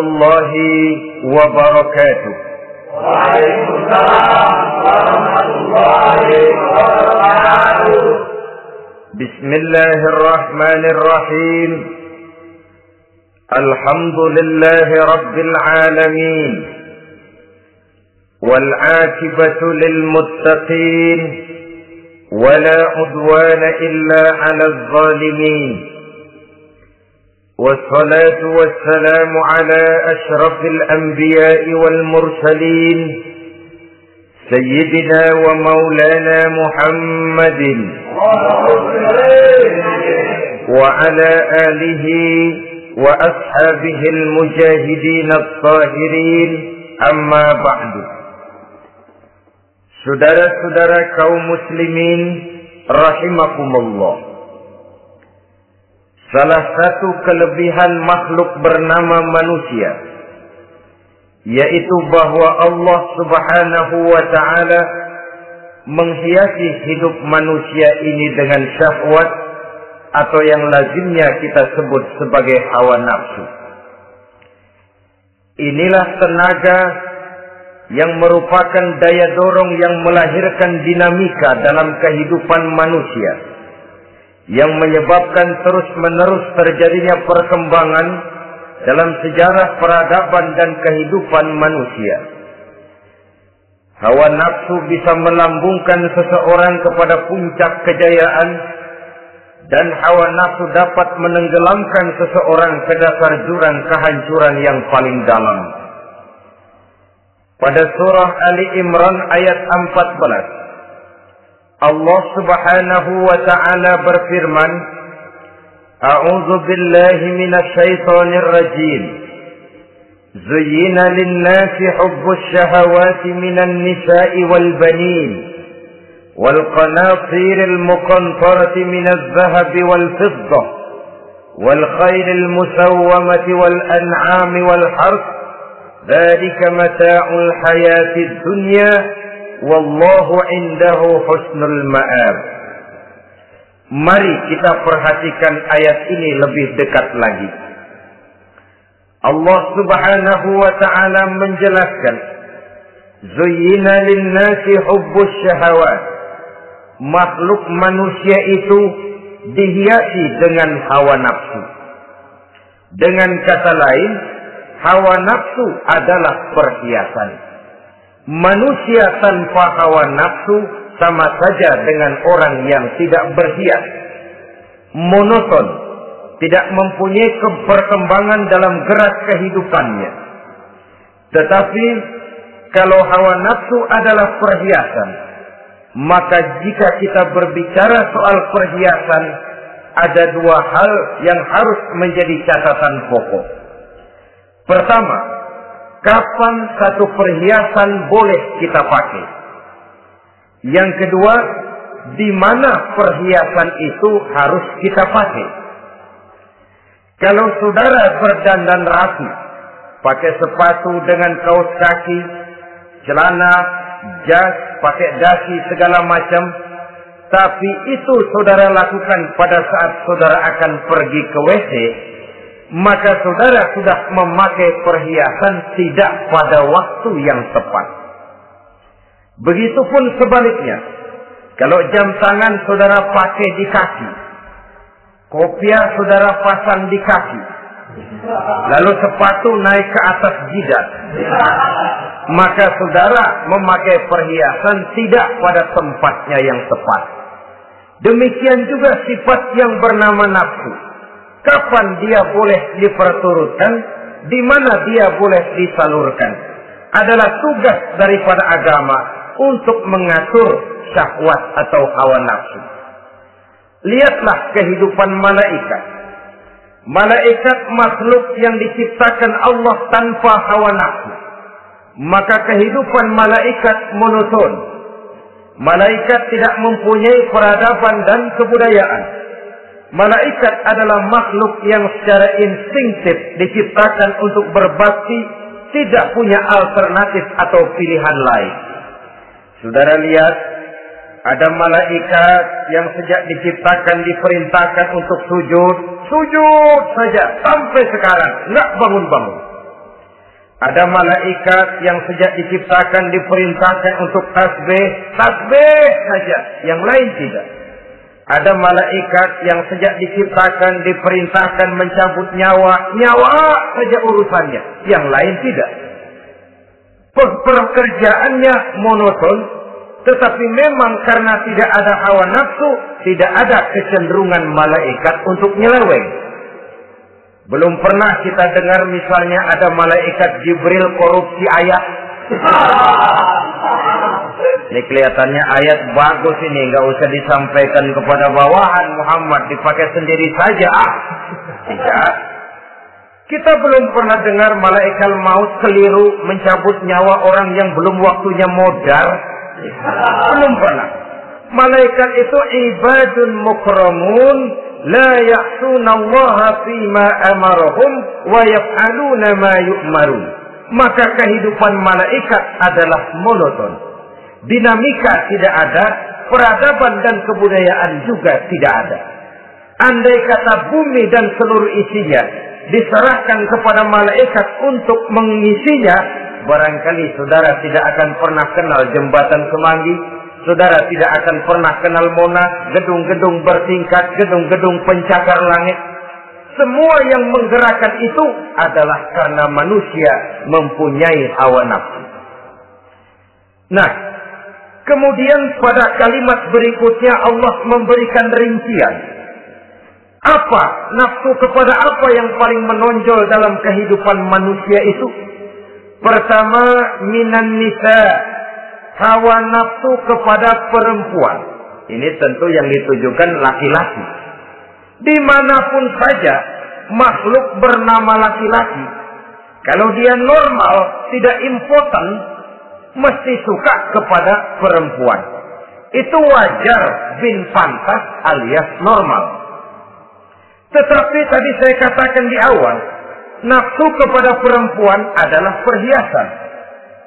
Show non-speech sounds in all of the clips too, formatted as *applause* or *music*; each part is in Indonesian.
الله وبركاته. وعليكم السلام ورحمة الله وبركاته بسم الله الرحمن الرحيم. الحمد لله رب العالمين. والعاقبة للمتقين. ولا عدوان إلا على الظالمين. والصلاة والسلام على أشرف الأنبياء والمرسلين سيدنا ومولانا محمد وعلى آله وأصحابه المجاهدين الطاهرين أما بعد. Saudara-saudara kaum muslimin rahimakumullah Salah satu kelebihan makhluk bernama manusia yaitu bahwa Allah Subhanahu wa taala menghiasi hidup manusia ini dengan syahwat atau yang lazimnya kita sebut sebagai hawa nafsu. Inilah tenaga yang merupakan daya dorong yang melahirkan dinamika dalam kehidupan manusia yang menyebabkan terus-menerus terjadinya perkembangan dalam sejarah peradaban dan kehidupan manusia. Hawa nafsu bisa melambungkan seseorang kepada puncak kejayaan dan hawa nafsu dapat menenggelamkan seseorang ke dasar jurang kehancuran yang paling dalam. Pada surah Ali Imran ayat 14 Allah Subhanahu wa taala berfirman, A'udzu billahi minasy rajim. Zuyyina lin-nasi hubbus shahawati minan nisa'i wal banin wal qanatiril muqantarati minadh dhahabi wal fiddah wal khayril musawwamati wal an'ami wal harth ذلك متاع الحياة الدنيا Wallahu indahu husnul ma'ab. Mari kita perhatikan ayat ini lebih dekat lagi. Allah subhanahu wa ta'ala menjelaskan. Zuyyina linnasi hubbus syahawat. Makhluk manusia itu dihiasi dengan hawa nafsu. Dengan kata lain, hawa nafsu adalah perhiasan. Manusia tanpa hawa nafsu sama saja dengan orang yang tidak berhias. Monoton, tidak mempunyai perkembangan dalam gerak kehidupannya. Tetapi kalau hawa nafsu adalah perhiasan, maka jika kita berbicara soal perhiasan, ada dua hal yang harus menjadi catatan pokok. Pertama, kapan satu perhiasan boleh kita pakai. Yang kedua, di mana perhiasan itu harus kita pakai. Kalau saudara berdandan rapi, pakai sepatu dengan kaos kaki, celana, jas, pakai dasi segala macam, tapi itu saudara lakukan pada saat saudara akan pergi ke WC, maka saudara sudah memakai perhiasan tidak pada waktu yang tepat. Begitupun sebaliknya. Kalau jam tangan saudara pakai di kaki. Kopiah saudara pasang di kaki. Lalu sepatu naik ke atas jidat. Maka saudara memakai perhiasan tidak pada tempatnya yang tepat. Demikian juga sifat yang bernama nafsu kapan dia boleh diperturutkan, di mana dia boleh disalurkan. Adalah tugas daripada agama untuk mengatur syahwat atau hawa nafsu. Lihatlah kehidupan malaikat. Malaikat makhluk yang diciptakan Allah tanpa hawa nafsu. Maka kehidupan malaikat monoton. Malaikat tidak mempunyai peradaban dan kebudayaan. Malaikat adalah makhluk yang secara instinktif diciptakan untuk berbakti, tidak punya alternatif atau pilihan lain. Saudara lihat, ada malaikat yang sejak diciptakan diperintahkan untuk sujud, sujud saja sampai sekarang, nggak bangun-bangun. Ada malaikat yang sejak diciptakan diperintahkan untuk tasbih, tasbih saja, yang lain tidak. Ada malaikat yang sejak diciptakan diperintahkan mencabut nyawa, nyawa saja urusannya, yang lain tidak. Pekerjaannya monoton, tetapi memang karena tidak ada hawa nafsu, tidak ada kecenderungan malaikat untuk nyeleweng. Belum pernah kita dengar misalnya ada malaikat Jibril korupsi ayat. *laughs* Ini kelihatannya ayat bagus ini, nggak usah disampaikan kepada bawahan Muhammad, dipakai sendiri saja. Ah, tidak. Kita belum pernah dengar malaikat maut keliru mencabut nyawa orang yang belum waktunya modal. Belum pernah. Malaikat itu ibadun mukramun la ya'suna Allah fima amarahum wa yaf'aluna ma yu'marun. Maka kehidupan malaikat adalah monoton. Dinamika tidak ada, peradaban dan kebudayaan juga tidak ada. Andai kata bumi dan seluruh isinya diserahkan kepada malaikat untuk mengisinya, barangkali saudara tidak akan pernah kenal jembatan Semanggi, saudara tidak akan pernah kenal Monas, gedung-gedung bertingkat, gedung-gedung pencakar langit. Semua yang menggerakkan itu adalah karena manusia mempunyai hawa nafsu. Nah, kemudian pada kalimat berikutnya Allah memberikan rincian. Apa nafsu kepada apa yang paling menonjol dalam kehidupan manusia itu? Pertama, minan nisa, hawa nafsu kepada perempuan. Ini tentu yang ditujukan laki-laki. Di mana pun saja makhluk bernama laki-laki, kalau dia normal, tidak impoten, mesti suka kepada perempuan. Itu wajar bin pantas alias normal. Tetapi tadi saya katakan di awal, nafsu kepada perempuan adalah perhiasan.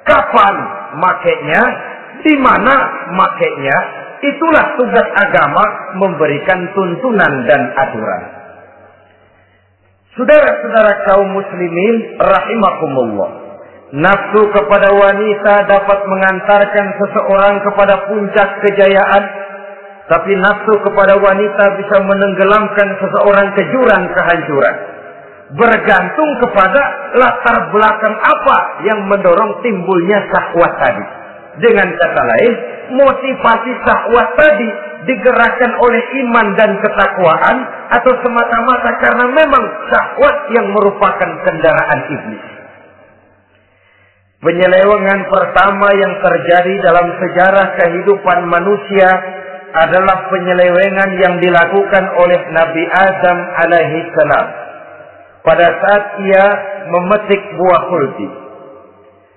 Kapan makainya, di mana makainya, itulah tugas agama memberikan tuntunan dan aturan. Saudara-saudara kaum muslimin rahimakumullah. Nafsu kepada wanita dapat mengantarkan seseorang kepada puncak kejayaan. Tapi nafsu kepada wanita bisa menenggelamkan seseorang ke jurang kehancuran. Bergantung kepada latar belakang apa yang mendorong timbulnya syahwat tadi. Dengan kata lain, motivasi syahwat tadi digerakkan oleh iman dan ketakwaan atau semata-mata karena memang syahwat yang merupakan kendaraan iblis. Penyelewengan pertama yang terjadi dalam sejarah kehidupan manusia adalah penyelewengan yang dilakukan oleh Nabi Adam alaihi salam pada saat ia memetik buah kulti.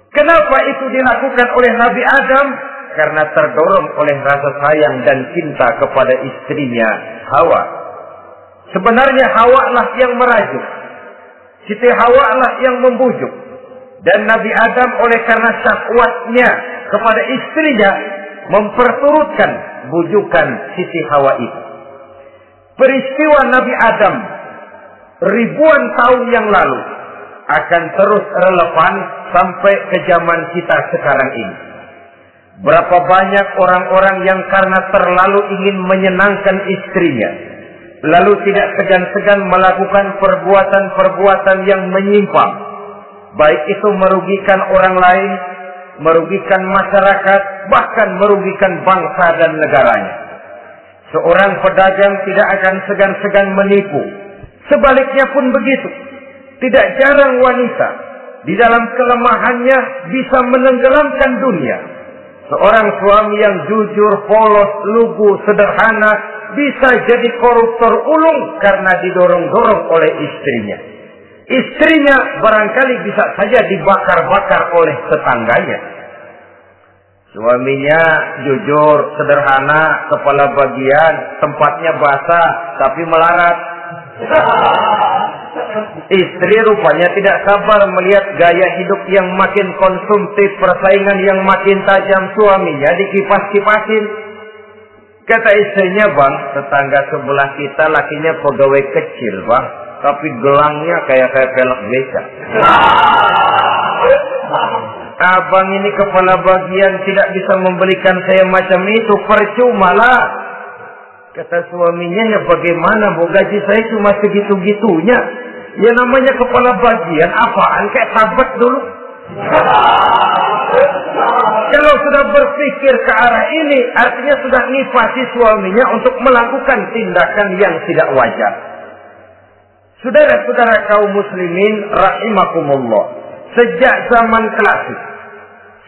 Kenapa itu dilakukan oleh Nabi Adam? Karena terdorong oleh rasa sayang dan cinta kepada istrinya Hawa. Sebenarnya Hawa lah yang merajuk. Siti Hawa lah yang membujuk. Dan Nabi Adam oleh karena syahwatnya kepada istrinya memperturutkan bujukan Siti Hawa itu. Peristiwa Nabi Adam ribuan tahun yang lalu akan terus relevan sampai ke zaman kita sekarang ini. Berapa banyak orang-orang yang karena terlalu ingin menyenangkan istrinya, lalu tidak segan-segan melakukan perbuatan-perbuatan yang menyimpang, baik itu merugikan orang lain, merugikan masyarakat, bahkan merugikan bangsa dan negaranya. Seorang pedagang tidak akan segan-segan menipu, Sebaliknya pun begitu. Tidak jarang wanita di dalam kelemahannya bisa menenggelamkan dunia. Seorang suami yang jujur, polos, lugu, sederhana bisa jadi koruptor ulung karena didorong-dorong oleh istrinya. Istrinya barangkali bisa saja dibakar-bakar oleh tetangganya. Suaminya jujur, sederhana, kepala bagian, tempatnya basah, tapi melarat. Istri rupanya tidak sabar melihat gaya hidup yang makin konsumtif, persaingan yang makin tajam suaminya dikipas-kipasin. Kata istrinya, bang, tetangga sebelah kita lakinya pegawai kecil, bang. Tapi gelangnya kayak kayak pelek beca. Abang ini kepala bagian tidak bisa membelikan saya macam itu, percuma lah. Kata suaminya, ya bagaimana, bu gaji saya cuma segitu-gitunya. Ya namanya kepala bagian, apaan kayak sahabat dulu. Kalau sudah berpikir ke arah ini, artinya sudah nifasi suaminya untuk melakukan tindakan yang tidak wajar. Saudara-saudara kaum muslimin rahimakumullah. Sejak zaman klasik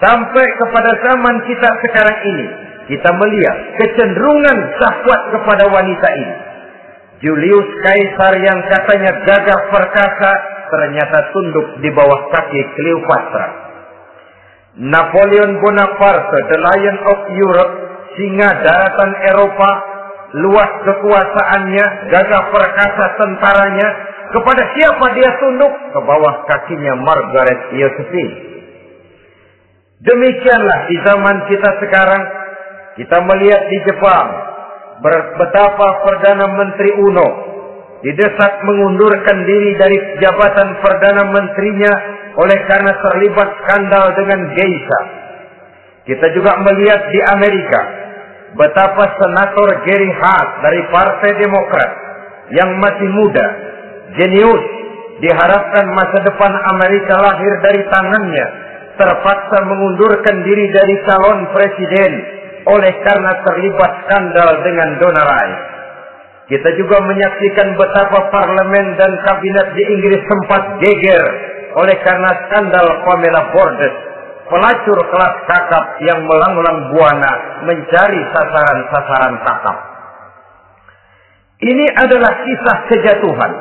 sampai kepada zaman kita sekarang ini, kita melihat kecenderungan syahwat kepada wanita ini. Julius Kaisar yang katanya gagah perkasa ternyata tunduk di bawah kaki Cleopatra. Napoleon Bonaparte, the Lion of Europe, singa daratan Eropa, luas kekuasaannya, gagah perkasa tentaranya, kepada siapa dia tunduk? Ke bawah kakinya Margaret Josephine. Demikianlah di zaman kita sekarang, kita melihat di Jepang, betapa Perdana Menteri Uno didesak mengundurkan diri dari jabatan Perdana Menterinya oleh karena terlibat skandal dengan geisha. Kita juga melihat di Amerika betapa senator Gary Hart dari Partai Demokrat yang masih muda, jenius, diharapkan masa depan Amerika lahir dari tangannya, terpaksa mengundurkan diri dari calon presiden oleh karena terlibat skandal dengan donor Rice. Kita juga menyaksikan betapa parlemen dan kabinet di Inggris sempat geger oleh karena skandal Pamela Bordes, pelacur kelas kakap yang melanglang buana mencari sasaran-sasaran kakap. Ini adalah kisah kejatuhan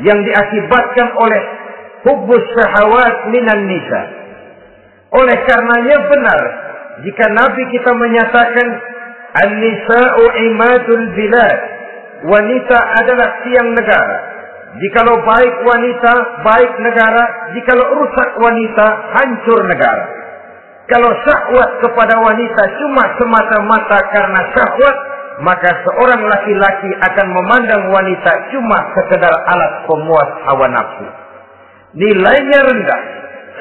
yang diakibatkan oleh hubus syahwat minan nisa. Oleh karenanya benar jika Nabi kita menyatakan An-nisa'u imadul bilad. Wanita adalah tiang negara. Jikalau baik wanita, baik negara. Jikalau rusak wanita, hancur negara. Kalau syahwat kepada wanita cuma semata-mata karena syahwat, maka seorang laki-laki akan memandang wanita cuma sekedar alat pemuas hawa nafsu. Nilainya rendah.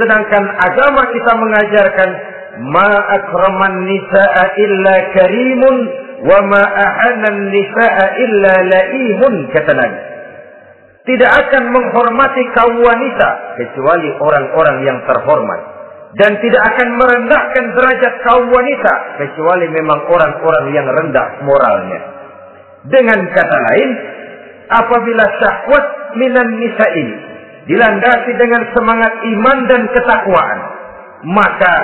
Sedangkan agama kita mengajarkan ma akraman nisa'a illa karimun wa ma ahanan nisa'a illa laimun kata Nabi. Tidak akan menghormati kaum wanita kecuali orang-orang yang terhormat dan tidak akan merendahkan derajat kaum wanita kecuali memang orang-orang yang rendah moralnya. Dengan kata lain, apabila syahwat minan nisa ini dilandasi dengan semangat iman dan ketakwaan, maka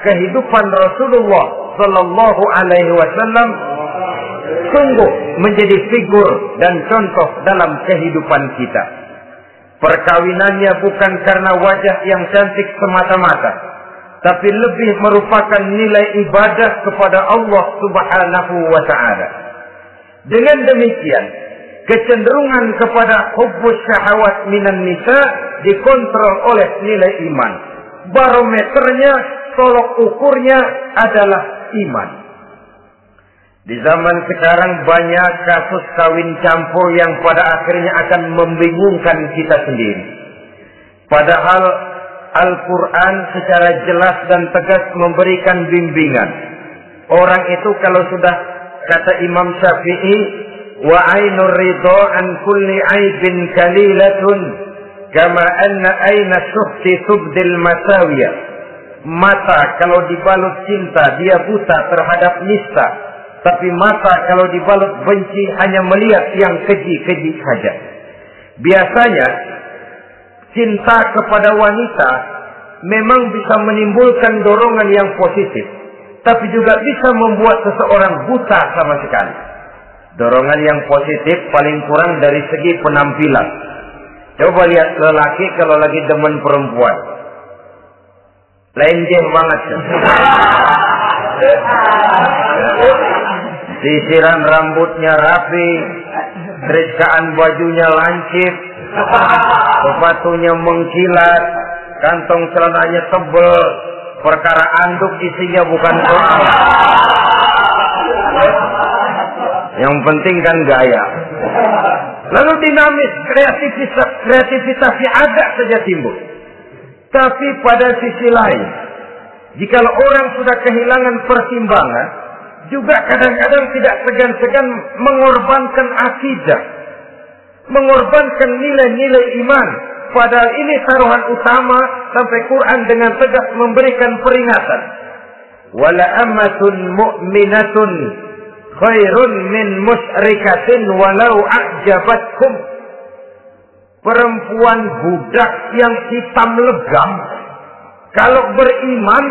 kehidupan Rasulullah Sallallahu Alaihi Wasallam sungguh menjadi figur dan contoh dalam kehidupan kita. Perkawinannya bukan karena wajah yang cantik semata-mata, tapi lebih merupakan nilai ibadah kepada Allah Subhanahu wa taala. Dengan demikian, kecenderungan kepada hubbus syahwat minan nisa dikontrol oleh nilai iman. Barometernya tolok ukurnya adalah iman. Di zaman sekarang banyak kasus kawin campur yang pada akhirnya akan membingungkan kita sendiri. Padahal Al-Quran secara jelas dan tegas memberikan bimbingan. Orang itu kalau sudah kata Imam Syafi'i, wa ainur ridho an kulli aibin kalilatun kama anna aina syuhti tubdil masawiyah mata kalau dibalut cinta dia buta terhadap nista. Tapi mata kalau dibalut benci hanya melihat yang keji-keji saja. Biasanya cinta kepada wanita memang bisa menimbulkan dorongan yang positif, tapi juga bisa membuat seseorang buta sama sekali. Dorongan yang positif paling kurang dari segi penampilan. Coba lihat lelaki kalau lagi demen perempuan. Lenjeh banget. Sisiran rambutnya rapi, terikaan bajunya lancip, sepatunya mengkilat, kantong celananya tebel, perkara anduk isinya bukan soal. Yang penting kan gaya. Lalu dinamis, kreativitas, kreativitasnya agak saja timbul. Tapi pada sisi lain, jika orang sudah kehilangan pertimbangan, juga kadang-kadang tidak segan-segan mengorbankan akidah, mengorbankan nilai-nilai iman. Padahal ini taruhan utama sampai Quran dengan tegas memberikan peringatan. Wala amatun mu'minatun khairun min musyrikatin walau a'jabatkum. Perempuan budak yang hitam legam kalau beriman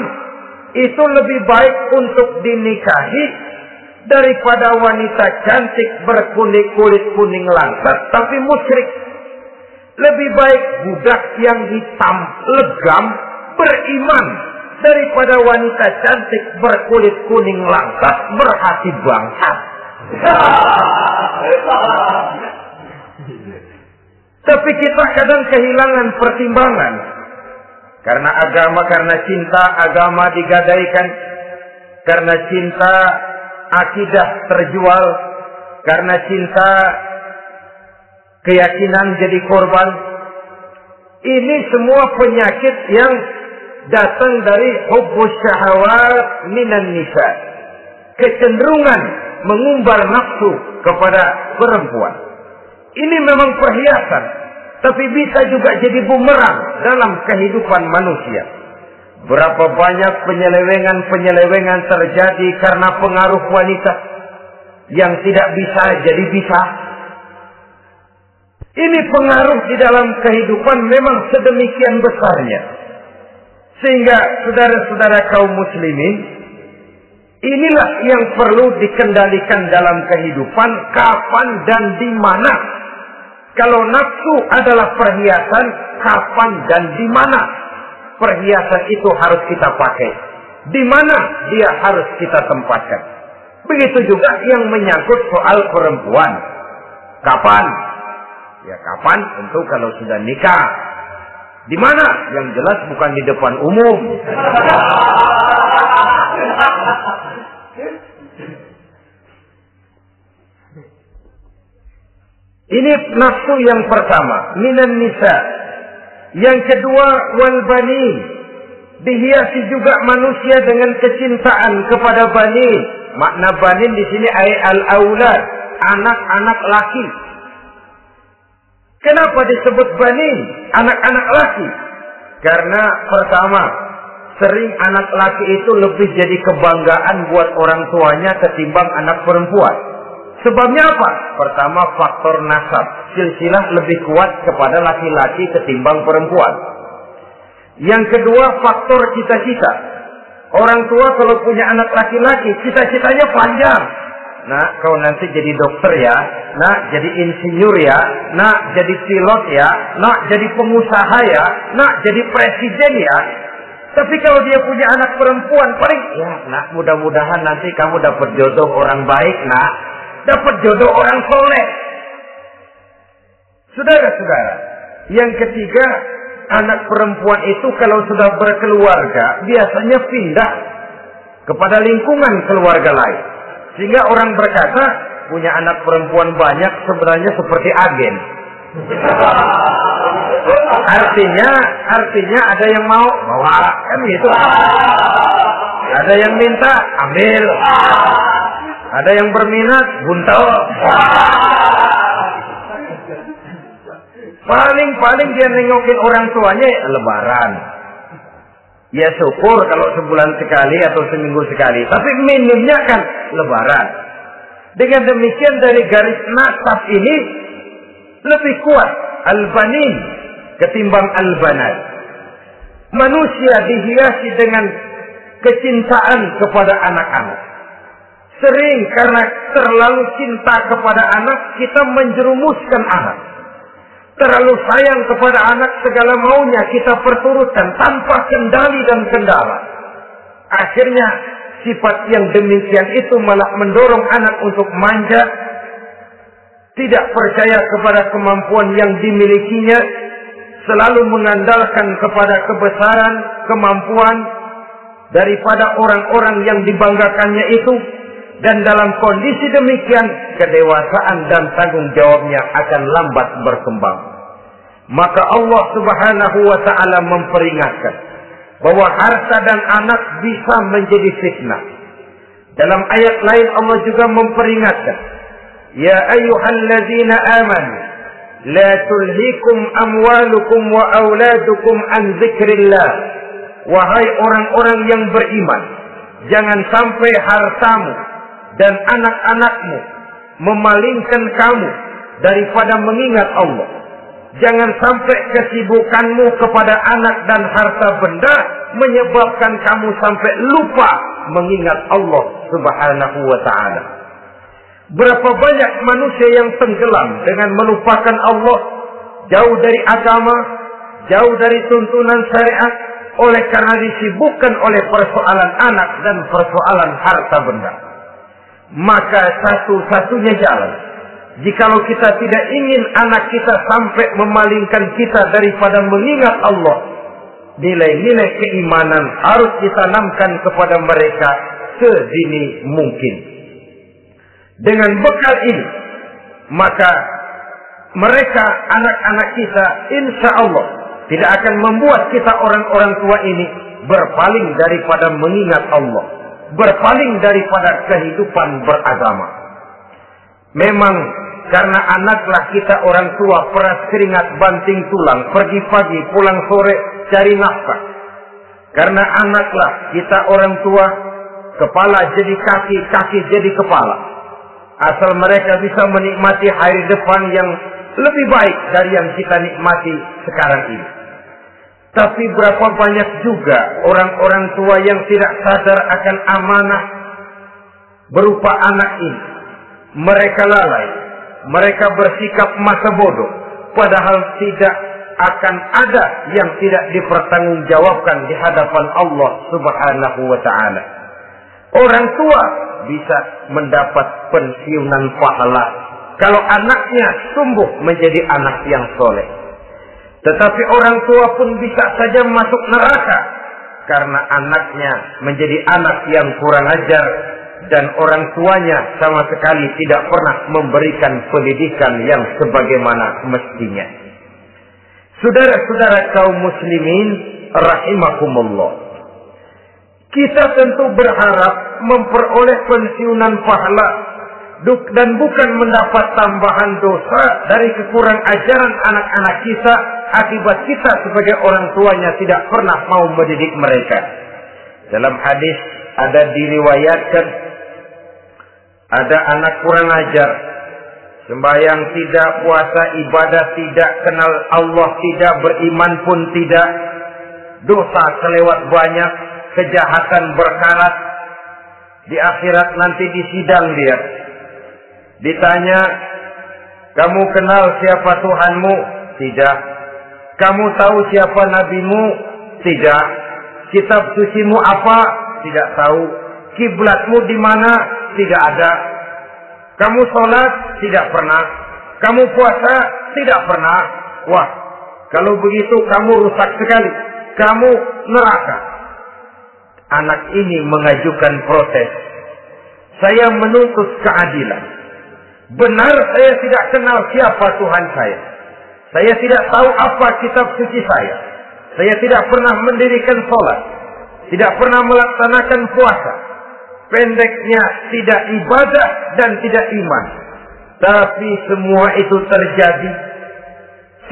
itu lebih baik untuk dinikahi daripada wanita cantik berkulit kulit kuning langsat tapi musyrik. Lebih baik budak yang hitam legam beriman daripada wanita cantik berkulit kuning langsat berhati bangsat. *laughs* Tapi kita kadang kehilangan pertimbangan. Karena agama, karena cinta, agama digadaikan. Karena cinta, akidah terjual. Karena cinta, keyakinan jadi korban. Ini semua penyakit yang datang dari hubbus syahawat minan nisa. Kecenderungan mengumbar nafsu kepada perempuan. Ini memang perhiasan, tapi bisa juga jadi bumerang dalam kehidupan manusia. Berapa banyak penyelewengan-penyelewengan terjadi karena pengaruh wanita yang tidak bisa jadi bisa. Ini pengaruh di dalam kehidupan memang sedemikian besarnya. Sehingga saudara-saudara kaum muslimin, inilah yang perlu dikendalikan dalam kehidupan kapan dan di mana. Kalau nafsu adalah perhiasan, kapan dan di mana perhiasan itu harus kita pakai. Di mana dia harus kita tempatkan. Begitu juga yang menyangkut soal perempuan. Kapan? Ya kapan? Tentu kalau sudah nikah. Di mana? Yang jelas bukan di depan umum. Ini nafsu yang pertama, minan nisa. Yang kedua, wal bani. Dihiasi juga manusia dengan kecintaan kepada bani. Makna banin di sini ay al aulad, anak-anak laki. Kenapa disebut bani? Anak-anak laki. Karena pertama, sering anak laki itu lebih jadi kebanggaan buat orang tuanya ketimbang anak perempuan. Sebabnya apa? Pertama faktor nasab. Silsilah lebih kuat kepada laki-laki ketimbang perempuan. Yang kedua faktor cita-cita. Orang tua kalau punya anak laki-laki, cita-citanya panjang. Nah, kau nanti jadi dokter ya. Nah, jadi insinyur ya. Nah, jadi pilot ya. Nah, jadi pengusaha ya. Nah, jadi presiden ya. Tapi kalau dia punya anak perempuan, paling ya, nak mudah-mudahan nanti kamu dapat jodoh orang baik, nak. Dapat jodoh orang soleh. Saudara-saudara, yang ketiga, anak perempuan itu kalau sudah berkeluarga, biasanya pindah kepada lingkungan keluarga lain. Sehingga orang berkata, punya anak perempuan banyak sebenarnya seperti agen. Artinya, artinya ada yang mau bawa kan gitu. Ada yang minta ambil. Ada yang berminat buntel. Paling-paling dia nengokin orang tuanya lebaran. Ya syukur kalau sebulan sekali atau seminggu sekali. Tapi minimnya kan lebaran. Dengan demikian dari garis nasab ini lebih kuat al-banin ketimbang al-banat. Manusia dihiasi dengan kecintaan kepada anak-anak. Sering karena terlalu cinta kepada anak, kita menjerumuskan anak. Terlalu sayang kepada anak, segala maunya kita perturutkan tanpa kendali dan kendala. Akhirnya sifat yang demikian itu malah mendorong anak untuk manja, tidak percaya kepada kemampuan yang dimilikinya, selalu mengandalkan kepada kebesaran, kemampuan daripada orang-orang yang dibanggakannya itu, dan dalam kondisi demikian, kedewasaan dan tanggung jawabnya akan lambat berkembang. Maka Allah Subhanahu wa taala memperingatkan bahwa harta dan anak bisa menjadi fitnah. Dalam ayat lain Allah juga memperingatkan, "Ya ayyuhalladzina amanu la tulhikum amwalukum wa auladukum an dzikrillah." Wahai orang-orang yang beriman, jangan sampai hartamu dan anak-anakmu memalingkan kamu daripada mengingat Allah. Jangan sampai kesibukanmu kepada anak dan harta benda menyebabkan kamu sampai lupa mengingat Allah Subhanahu wa taala. Berapa banyak manusia yang tenggelam dengan melupakan Allah, jauh dari agama, jauh dari tuntunan syariat oleh karena disibukkan oleh persoalan anak dan persoalan harta benda. Maka satu-satunya jalan Jikalau kita tidak ingin anak kita sampai memalingkan kita daripada mengingat Allah, nilai-nilai keimanan harus ditanamkan kepada mereka sedini mungkin. Dengan bekal ini, maka mereka anak-anak kita insya Allah tidak akan membuat kita orang-orang tua ini berpaling daripada mengingat Allah, berpaling daripada kehidupan beragama. Memang karena anaklah kita orang tua peras keringat banting tulang, pergi pagi pulang sore cari nafkah. Karena anaklah kita orang tua kepala jadi kaki, kaki jadi kepala. Asal mereka bisa menikmati hari depan yang lebih baik dari yang kita nikmati sekarang ini. Tapi berapa banyak juga orang-orang tua yang tidak sadar akan amanah berupa anak ini. Mereka lalai, mereka bersikap masa bodoh, padahal tidak akan ada yang tidak dipertanggungjawabkan di hadapan Allah Subhanahu wa taala. Orang tua bisa mendapat pensiunan pahala kalau anaknya tumbuh menjadi anak yang soleh. Tetapi orang tua pun bisa saja masuk neraka karena anaknya menjadi anak yang kurang ajar dan orang tuanya sama sekali tidak pernah memberikan pendidikan yang sebagaimana mestinya. Saudara-saudara kaum muslimin rahimakumullah. Kita tentu berharap memperoleh pensiunan pahala dan bukan mendapat tambahan dosa dari kekurang ajaran anak-anak kita akibat kita sebagai orang tuanya tidak pernah mau mendidik mereka. Dalam hadis ada diriwayatkan ada anak kurang ajar. Sembahyang tidak, puasa, ibadah tidak, kenal Allah tidak, beriman pun tidak. Dosa kelewat banyak, kejahatan berkarat. Di akhirat nanti disidang dia. Ditanya, kamu kenal siapa Tuhanmu? Tidak. Kamu tahu siapa nabimu? Tidak. Kitab sucimu apa? Tidak tahu. Kiblatmu di mana? Tidak ada. Kamu sholat? Tidak pernah. Kamu puasa? Tidak pernah. Wah, kalau begitu kamu rusak sekali. Kamu neraka. Anak ini mengajukan protes. Saya menuntut keadilan. Benar saya tidak kenal siapa Tuhan saya. Saya tidak tahu apa kitab suci saya. Saya tidak pernah mendirikan sholat. Tidak pernah melaksanakan puasa pendeknya tidak ibadah dan tidak iman. Tapi semua itu terjadi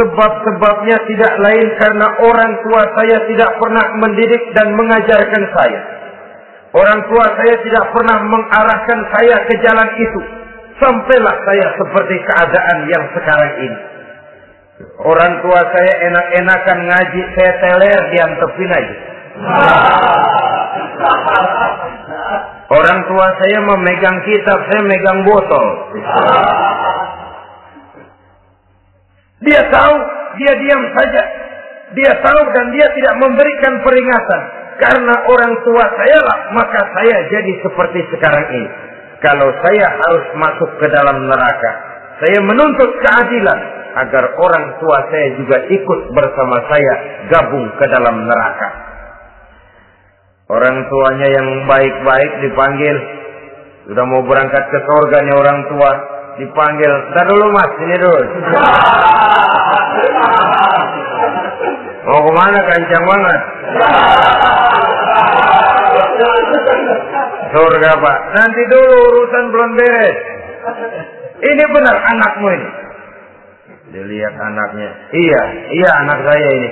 sebab-sebabnya tidak lain karena orang tua saya tidak pernah mendidik dan mengajarkan saya. Orang tua saya tidak pernah mengarahkan saya ke jalan itu. Sampailah saya seperti keadaan yang sekarang ini. Orang tua saya enak-enakan ngaji, saya teler diantepin aja. Orang tua saya memegang kitab, saya megang botol. Dia tahu, dia diam saja. Dia tahu dan dia tidak memberikan peringatan. Karena orang tua saya lah, maka saya jadi seperti sekarang ini. Kalau saya harus masuk ke dalam neraka, saya menuntut keadilan agar orang tua saya juga ikut bersama saya gabung ke dalam neraka. Orang tuanya yang baik-baik dipanggil, sudah mau berangkat ke surga nih orang tua, dipanggil, "Entar dulu Mas, ini dulu." *laughs* Mau ke mana kencang banget? Surga pak. Nanti dulu urusan belum beres. Ini benar anakmu ini. Dilihat anaknya. Iya, iya anak saya ini.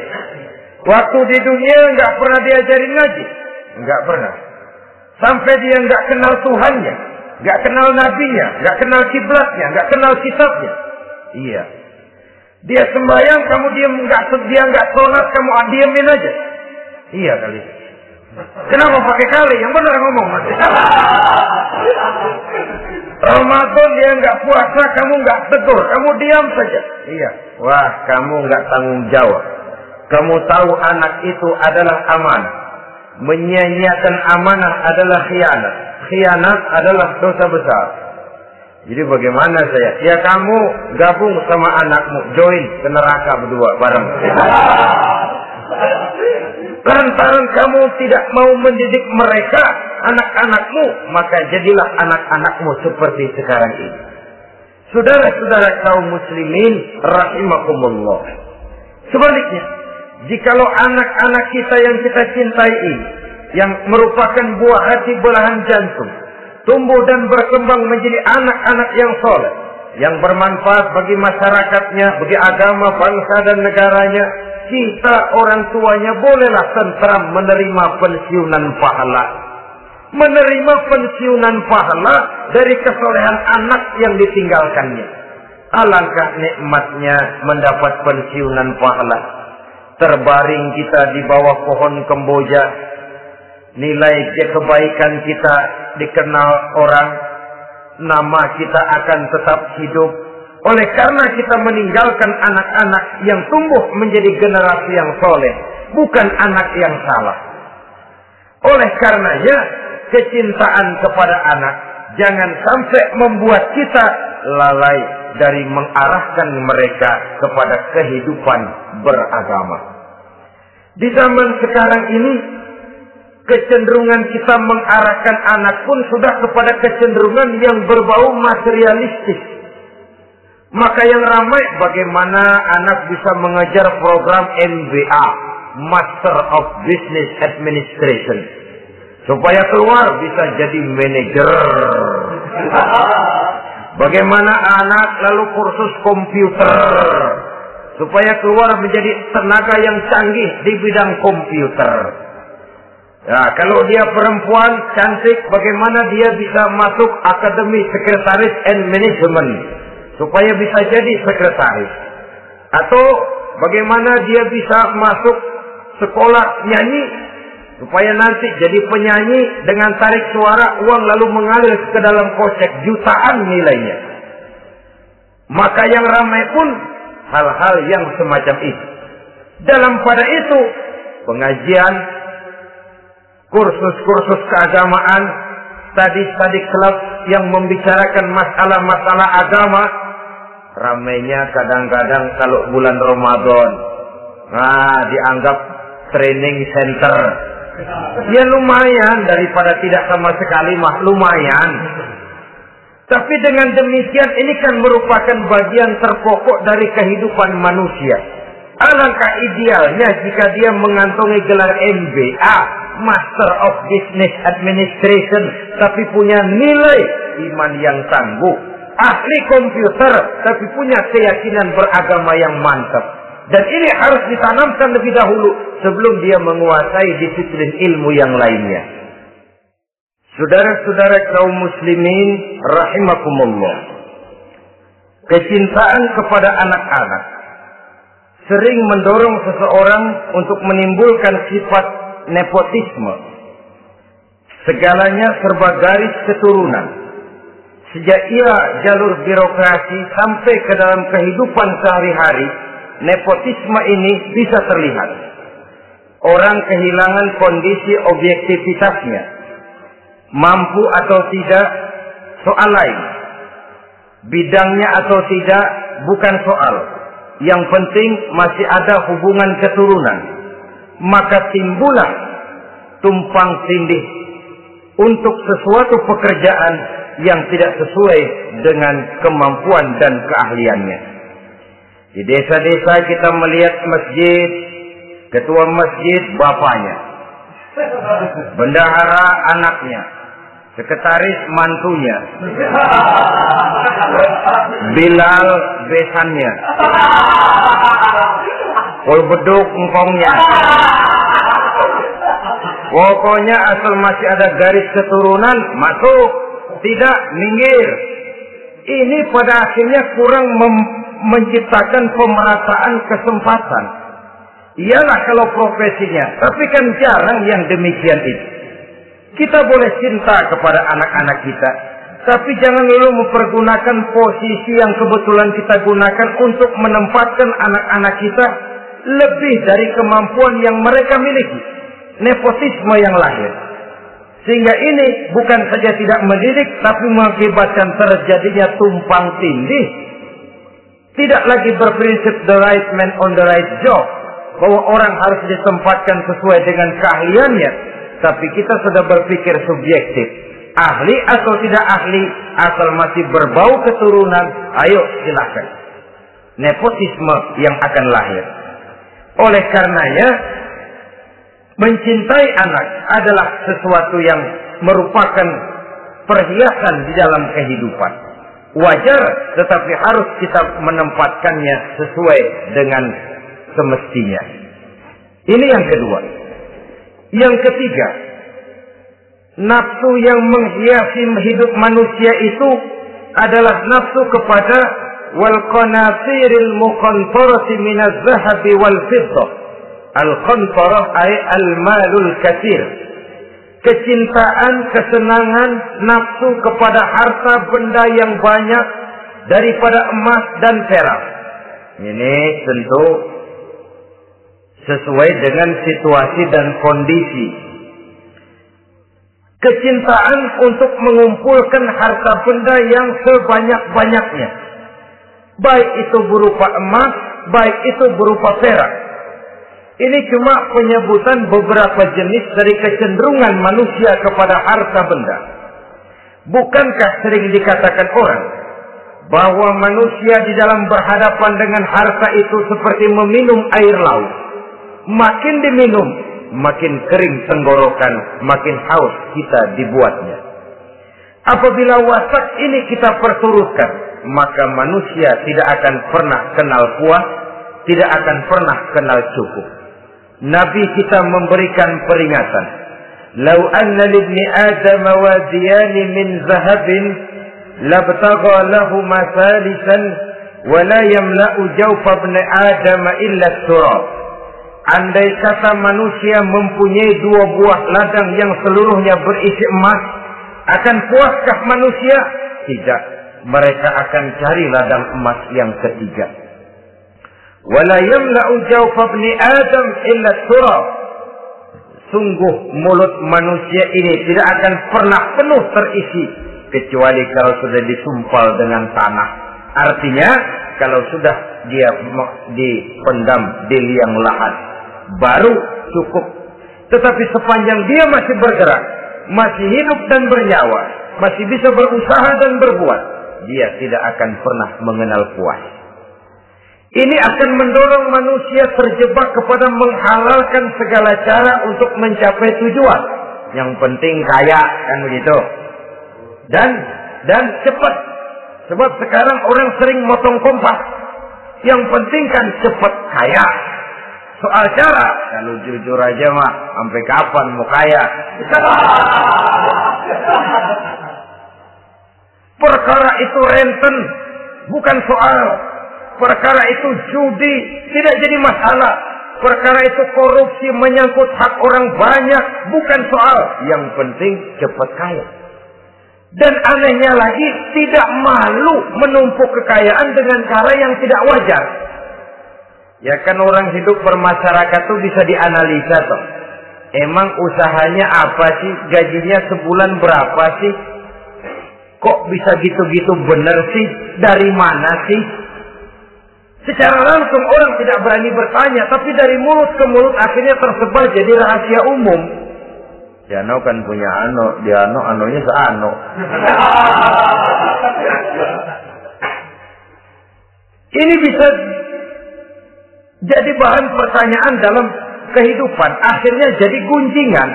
Waktu di dunia nggak pernah diajarin ngaji. Nggak pernah. Sampai dia nggak kenal Tuhannya. Nggak kenal nabinya. Nggak kenal kiblatnya. Nggak kenal kitabnya. Iya. Dia sembahyang, kamu diam nggak dia nggak sholat, kamu diamin aja. Iya kali. Kenapa pakai kali? Yang benar ngomong. *laughs* Ramadan dia nggak puasa, kamu nggak tegur, kamu diam saja. Iya. Wah, kamu nggak tanggung jawab. Kamu tahu anak itu adalah amanah. Menyia-nyiakan amanah adalah khianat. Khianat adalah dosa besar. Jadi bagaimana saya? Ya kamu gabung sama anakmu, join ke neraka berdua bareng. *laughs* Lantaran kamu tidak mau mendidik mereka, anak-anakmu, maka jadilah anak-anakmu seperti sekarang ini. Saudara-saudara kaum muslimin rahimakumullah. Sebaliknya, jikalau anak-anak kita yang kita cintai ini, yang merupakan buah hati belahan jantung, tumbuh dan berkembang menjadi anak-anak yang soleh, yang bermanfaat bagi masyarakatnya, bagi agama, bangsa dan negaranya, kita orang tuanya bolehlah tentram menerima pensiunan pahala. Menerima pensiunan pahala dari kesolehan anak yang ditinggalkannya. Alangkah nikmatnya mendapat pensiunan pahala. Terbaring kita di bawah pohon kemboja. Nilai kebaikan kita dikenal orang. Nama kita akan tetap hidup oleh karena kita meninggalkan anak-anak yang tumbuh menjadi generasi yang soleh, bukan anak yang salah. Oleh karenanya, kecintaan kepada anak jangan sampai membuat kita lalai dari mengarahkan mereka kepada kehidupan beragama. Di zaman sekarang ini, kecenderungan kita mengarahkan anak pun sudah kepada kecenderungan yang berbau materialistis maka yang ramai bagaimana anak bisa mengejar program MBA, Master of Business Administration. Supaya keluar bisa jadi manajer. *laughs* Bagaimana anak lalu kursus komputer. Supaya keluar menjadi tenaga yang canggih di bidang komputer. Ya, kalau dia perempuan cantik, bagaimana dia bisa masuk Akademi Sekretaris and Management supaya bisa jadi sekretaris. Atau bagaimana dia bisa masuk sekolah nyanyi supaya nanti jadi penyanyi dengan tarik suara uang lalu mengalir ke dalam kocek jutaan nilainya. Maka yang ramai pun hal-hal yang semacam itu. Dalam pada itu pengajian, kursus-kursus keagamaan, tadi-tadi klub yang membicarakan masalah-masalah agama ramainya kadang-kadang kalau bulan Ramadan. Nah, dianggap training center. Ya lumayan daripada tidak sama sekali mah lumayan. Tapi dengan demikian ini kan merupakan bagian terpokok dari kehidupan manusia. Alangkah idealnya jika dia mengantongi gelar MBA, Master of Business Administration, tapi punya nilai iman yang tangguh, ahli komputer tapi punya keyakinan beragama yang mantap. Dan ini harus ditanamkan lebih dahulu sebelum dia menguasai disiplin ilmu yang lainnya. Saudara-saudara kaum muslimin rahimakumullah. Kecintaan kepada anak-anak sering mendorong seseorang untuk menimbulkan sifat nepotisme. Segalanya serba garis keturunan. Sejak ia jalur birokrasi sampai ke dalam kehidupan sehari-hari, nepotisme ini bisa terlihat. Orang kehilangan kondisi objektivitasnya. Mampu atau tidak, soal lain. Bidangnya atau tidak, bukan soal. Yang penting masih ada hubungan keturunan. Maka timbullah tumpang tindih untuk sesuatu pekerjaan yang tidak sesuai dengan kemampuan dan keahliannya. Di desa-desa kita melihat masjid, ketua masjid bapaknya, bendahara anaknya, sekretaris mantunya, Bilal besannya, Pol beduk engkongnya. Pokoknya asal masih ada garis keturunan masuk, tidak minggir. Ini pada akhirnya kurang menciptakan pemerataan kesempatan. Iyalah kalau profesinya, tapi kan jarang yang demikian itu. Kita boleh cinta kepada anak-anak kita, tapi jangan lalu mempergunakan posisi yang kebetulan kita gunakan untuk menempatkan anak-anak kita lebih dari kemampuan yang mereka miliki. Nepotisme yang lahir. Sehingga ini bukan saja tidak mendidik, tapi mengakibatkan terjadinya tumpang tindih. Tidak lagi berprinsip the right man on the right job. Bahwa orang harus ditempatkan sesuai dengan keahliannya. Tapi kita sudah berpikir subjektif. Ahli atau tidak ahli, asal masih berbau keturunan, ayo silahkan. Nepotisme yang akan lahir. Oleh karenanya, mencintai anak adalah sesuatu yang merupakan perhiasan di dalam kehidupan. Wajar, tetapi harus kita menempatkannya sesuai dengan semestinya. Ini yang kedua. Yang ketiga, nafsu yang menghiasi hidup manusia itu adalah nafsu kepada wal qanatiril muqantarati minaz zahabi wal fiddah. Al qantarah ay al malul katsir. Kecintaan, kesenangan, nafsu kepada harta benda yang banyak daripada emas dan perak. Ini tentu sesuai dengan situasi dan kondisi. Kecintaan untuk mengumpulkan harta benda yang sebanyak-banyaknya. Baik itu berupa emas, baik itu berupa perak. Ini cuma penyebutan beberapa jenis dari kecenderungan manusia kepada harta benda. Bukankah sering dikatakan orang bahwa manusia di dalam berhadapan dengan harta itu seperti meminum air laut? Makin diminum, makin kering tenggorokan, makin haus kita dibuatnya. Apabila watak ini kita perturutkan, maka manusia tidak akan pernah kenal puas, tidak akan pernah kenal cukup. Nabi kita memberikan peringatan. Lau anna libni Adam wadiyan min zahabin labtagha lahu masalisan wa la yamla'u jawfa ibn Adam illa turab. Andai kata manusia mempunyai dua buah ladang yang seluruhnya berisi emas, akan puaskah manusia? Tidak. Mereka akan cari ladang emas yang ketiga. Wala yamla'u jawfa ibni Adam illa turab. Sungguh mulut manusia ini tidak akan pernah penuh terisi kecuali kalau sudah disumpal dengan tanah. Artinya kalau sudah dia dipendam di liang lahat baru cukup. Tetapi sepanjang dia masih bergerak, masih hidup dan bernyawa, masih bisa berusaha dan berbuat, dia tidak akan pernah mengenal puas. Ini akan mendorong manusia terjebak kepada menghalalkan segala cara untuk mencapai tujuan. Yang penting kaya, kan begitu. Dan dan cepat. Sebab sekarang orang sering motong kompas. Yang penting kan cepat kaya. Soal cara, kalau jujur aja mah, sampai kapan mau kaya? *laughs* Perkara itu renten, bukan soal Perkara itu judi tidak jadi masalah. Perkara itu korupsi menyangkut hak orang banyak. Bukan soal. Yang penting cepat kaya. Dan anehnya lagi tidak malu menumpuk kekayaan dengan cara yang tidak wajar. Ya kan orang hidup bermasyarakat itu bisa dianalisa toh. Emang usahanya apa sih? Gajinya sebulan berapa sih? Kok bisa gitu-gitu bener sih? Dari mana sih? Secara langsung orang tidak berani bertanya, tapi dari mulut ke mulut akhirnya tersebar jadi rahasia umum. Jano kan punya ano, dia ano, anonya seano. *laughs* Ini bisa jadi bahan pertanyaan dalam kehidupan. Akhirnya jadi gunjingan.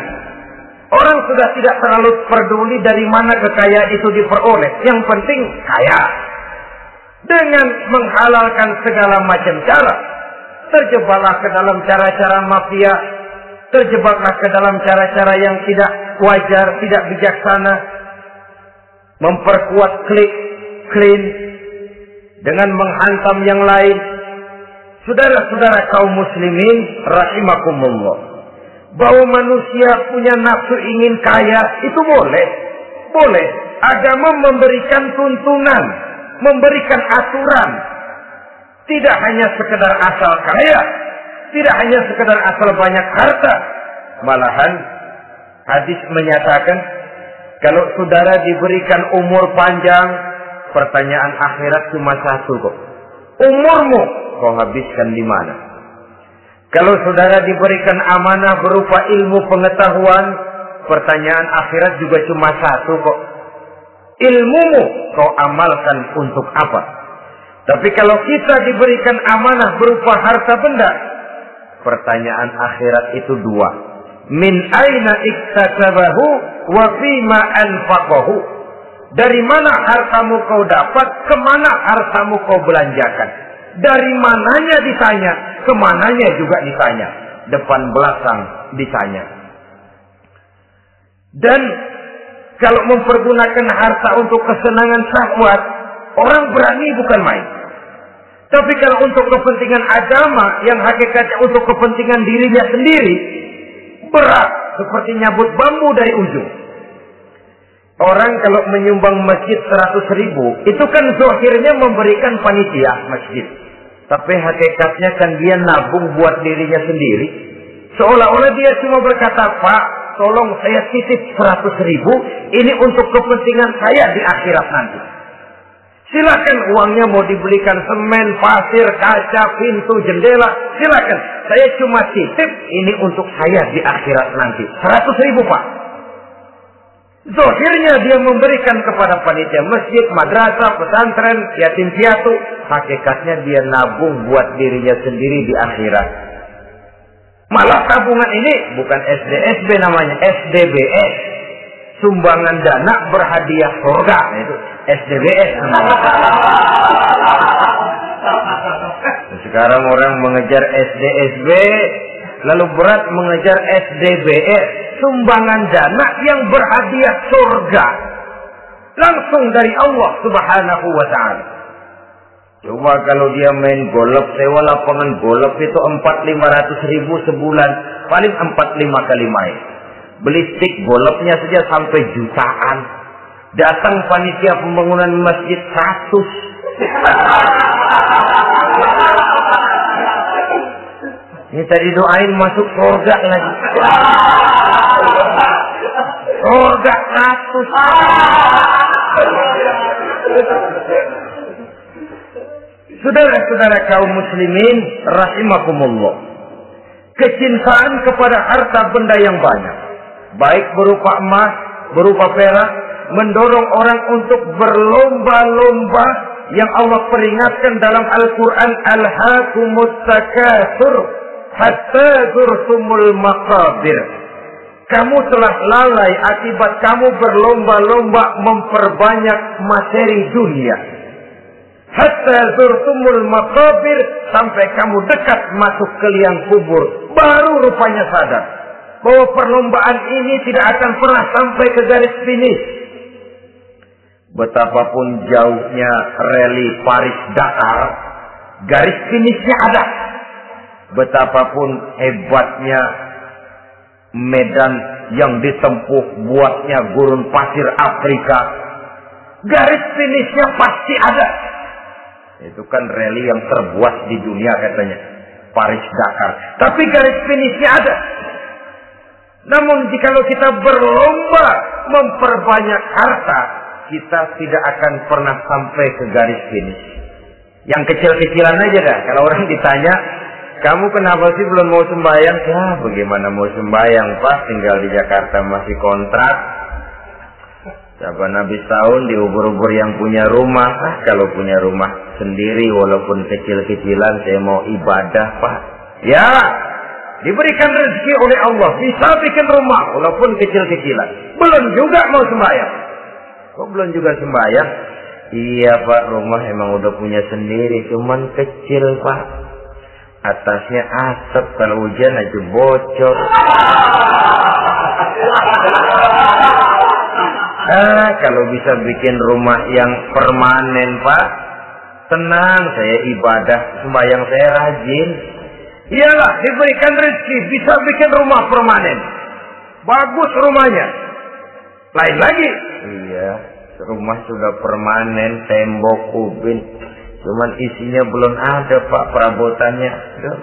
Orang sudah tidak terlalu peduli dari mana kekayaan itu diperoleh. Yang penting kaya. Dengan menghalalkan segala macam cara. Terjebaklah ke dalam cara-cara mafia. Terjebaklah ke dalam cara-cara yang tidak wajar, tidak bijaksana. Memperkuat klik, clean. Dengan menghantam yang lain Saudara-saudara kaum muslimin rahimakumullah. Bahwa manusia punya nafsu ingin kaya itu boleh. Boleh. Agama memberikan tuntunan, memberikan aturan. Tidak hanya sekedar asal kaya, tidak hanya sekedar asal banyak harta. Malahan hadis menyatakan kalau saudara diberikan umur panjang, pertanyaan akhirat cuma satu kok. Umurmu kau habiskan di mana? Kalau saudara diberikan amanah berupa ilmu pengetahuan, pertanyaan akhirat juga cuma satu kok. Ilmumu kau amalkan untuk apa? Tapi kalau kita diberikan amanah berupa harta benda, pertanyaan akhirat itu dua. Min aina iktasabahu wa fima anfaqahu. Dari mana hartamu kau dapat, ke mana hartamu kau belanjakan. Dari mananya ditanya, ke mananya juga ditanya. Depan belakang ditanya. Dan kalau mempergunakan harta untuk kesenangan syahwat, orang berani bukan main. Tapi kalau untuk kepentingan agama yang hakikatnya untuk kepentingan dirinya sendiri, berat seperti nyabut bambu dari ujung. Orang kalau menyumbang masjid 100 ribu, itu kan zohirnya memberikan panitia masjid. Tapi hakikatnya kan dia nabung buat dirinya sendiri. Seolah-olah dia cuma berkata, Pak, tolong saya titip 100 ribu, ini untuk kepentingan saya di akhirat nanti. Silakan uangnya mau dibelikan semen, pasir, kaca, pintu, jendela. Silakan. Saya cuma titip ini untuk saya di akhirat nanti. 100 ribu Pak. Zohirnya dia memberikan kepada panitia masjid, madrasah, pesantren, yatim piatu. Hakikatnya dia nabung buat dirinya sendiri di akhirat. Malah tabungan ini bukan SDSB namanya, SDBS. Sumbangan dana berhadiah surga. Nah, itu SDBS. *laughs* Sekarang orang mengejar SDSB, lalu berat mengejar SDBS sumbangan dana yang berhadiah surga. Langsung dari Allah subhanahu wa ta'ala. Coba kalau dia main golf, sewa lapangan golf itu empat lima ratus ribu sebulan. Paling empat lima kali main. Beli stick golfnya saja sampai jutaan. Datang panitia pembangunan masjid seratus. Ini tadi doain masuk surga lagi. Surga ratus. Saudara-saudara kaum muslimin rahimakumullah. Kecintaan kepada harta benda yang banyak. Baik berupa emas, berupa perak. Mendorong orang untuk berlomba-lomba yang Allah peringatkan dalam Al-Quran. Al-Hakumus Takasur. Hatta zurtumul maqabir. Kamu telah lalai akibat kamu berlomba-lomba memperbanyak materi dunia. Hatta zurtumul maqabir sampai kamu dekat masuk ke liang kubur. Baru rupanya sadar bahwa perlombaan ini tidak akan pernah sampai ke garis finish. Betapapun jauhnya rally Paris Dakar, Garis finishnya ada. Betapapun hebatnya medan yang ditempuh buatnya gurun pasir Afrika. Garis finishnya pasti ada. Itu kan rally yang terbuat di dunia katanya. Paris Dakar. Tapi garis finishnya ada. Namun jika kita berlomba memperbanyak harta, kita tidak akan pernah sampai ke garis finish. Yang kecil-kecilan aja dah. Kalau orang ditanya, kamu kenapa sih belum mau sembahyang? Ya, bagaimana mau sembahyang, Pak? Tinggal di Jakarta masih kontrak. Siapa habis tahun di ubur-ubur yang punya rumah. Ah, kalau punya rumah sendiri, walaupun kecil-kecilan, saya mau ibadah, Pak. Ya, diberikan rezeki oleh Allah. Bisa bikin rumah, walaupun kecil-kecilan. Belum juga mau sembahyang. Kok belum juga sembahyang? Iya pak, rumah emang udah punya sendiri, cuman kecil pak. Atasnya asap, kalau hujan aja bocor. *laughs* Ah, kalau bisa bikin rumah yang permanen pak, tenang saya ibadah, sembahyang saya rajin. Iyalah, diberikan rezeki, bisa bikin rumah permanen. Bagus rumahnya. Lain lagi. Iya, rumah sudah permanen, tembok, kubin. Cuman isinya belum ada pak perabotannya. Duh.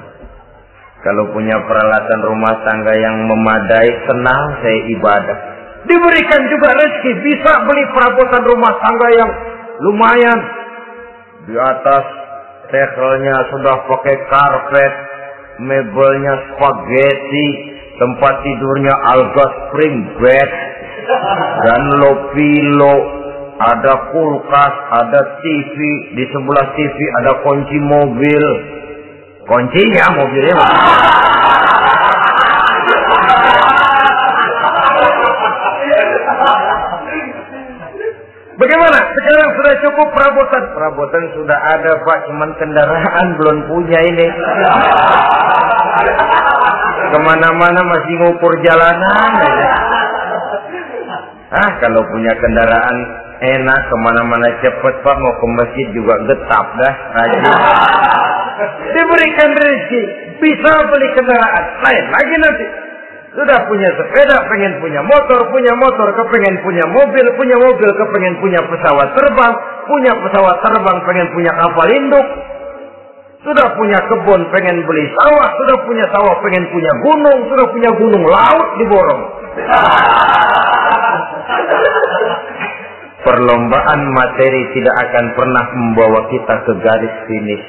Kalau punya peralatan rumah tangga yang memadai, tenang saya ibadah. Diberikan juga rezeki, bisa beli perabotan rumah tangga yang lumayan. Di atas tekelnya sudah pakai karpet, mebelnya spaghetti, tempat tidurnya alga spring bed, dan lopilo, ada kulkas, ada TV, di sebelah TV ada kunci mobil. Kuncinya mobilnya Bagaimana? Sekarang sudah cukup perabotan. Perabotan sudah ada Pak, cuman kendaraan belum punya ini. Ke mana-mana masih ngukur jalanan. Ah, kalau punya kendaraan enak, ke mana-mana cepet Pak, mau ke masjid juga getap dah, rajin. Diberikan rezeki, bisa beli kendaraan, lain lagi nanti. Sudah punya sepeda, pengen punya motor, punya motor, kepengen punya mobil, punya mobil, kepengen punya pesawat terbang, punya pesawat terbang, pengen punya kapal induk. Sudah punya kebun, pengen beli sawah, sudah punya sawah, pengen punya gunung, sudah punya gunung laut diborong. Perlombaan materi tidak akan pernah membawa kita ke garis finish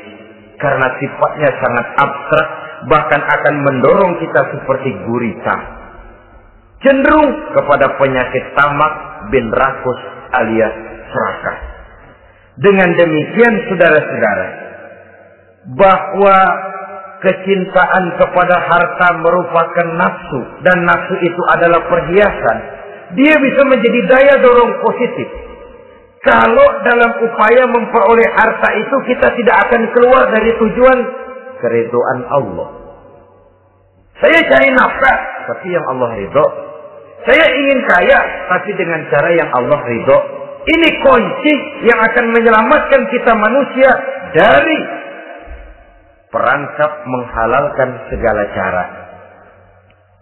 karena sifatnya sangat abstrak bahkan akan mendorong kita seperti gurita. Cenderung kepada penyakit tamak bin rakus alias serakah. Dengan demikian saudara-saudara, bahwa kecintaan kepada harta merupakan nafsu dan nafsu itu adalah perhiasan, dia bisa menjadi daya dorong positif. Kalau dalam upaya memperoleh harta itu kita tidak akan keluar dari tujuan keriduan Allah. Saya cari nafkah, tapi yang Allah ridho. Saya ingin kaya, tapi dengan cara yang Allah ridho. Ini kunci yang akan menyelamatkan kita manusia dari perangkap menghalalkan segala cara.